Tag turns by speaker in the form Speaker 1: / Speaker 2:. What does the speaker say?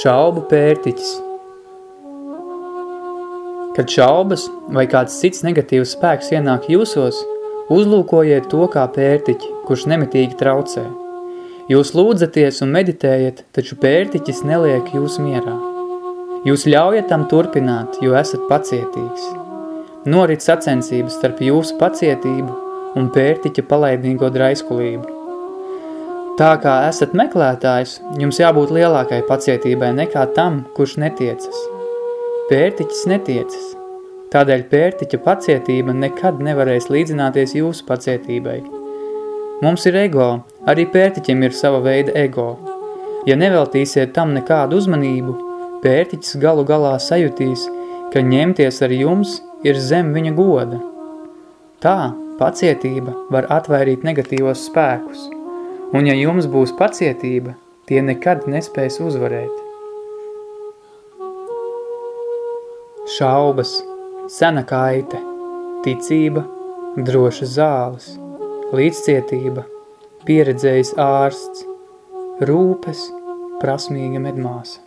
Speaker 1: Šaubu pērtiķis Kad šaubas vai kāds cits negatīvs spēks ienāk jūsos, uzlūkojiet to kā pērtiķi, kurš nemitīgi traucē. Jūs lūdzaties un meditējat, taču pērtiķis neliek jūs mierā. Jūs ļaujat tam turpināt, jo esat pacietīgs. Norit sacensības starp jūsu pacietību un pērtiķa palaidnīgo draiskulību. Tā kā esat meklētājs, jums jābūt lielākai pacietībai nekā tam, kurš netiecas. Pērtiķis netiecas. Tādēļ pērtiķa pacietība nekad nevarēs līdzināties jūsu pacietībai. Mums ir ego, arī pērtiķim ir sava veida ego. Ja neveltīsiet tam nekādu uzmanību, pērtiķis galu galā sajutīs, ka ņemties ar jums ir zem viņa goda. Tā pacietība var atvairīt negatīvos spēkus – Un ja jums būs pacietība, tie nekad nespēs uzvarēt. Šaubas, sena kaite, ticība, drošas zāles, līdzcietība, pieredzējis ārsts, rūpes, prasmīga medmāsa.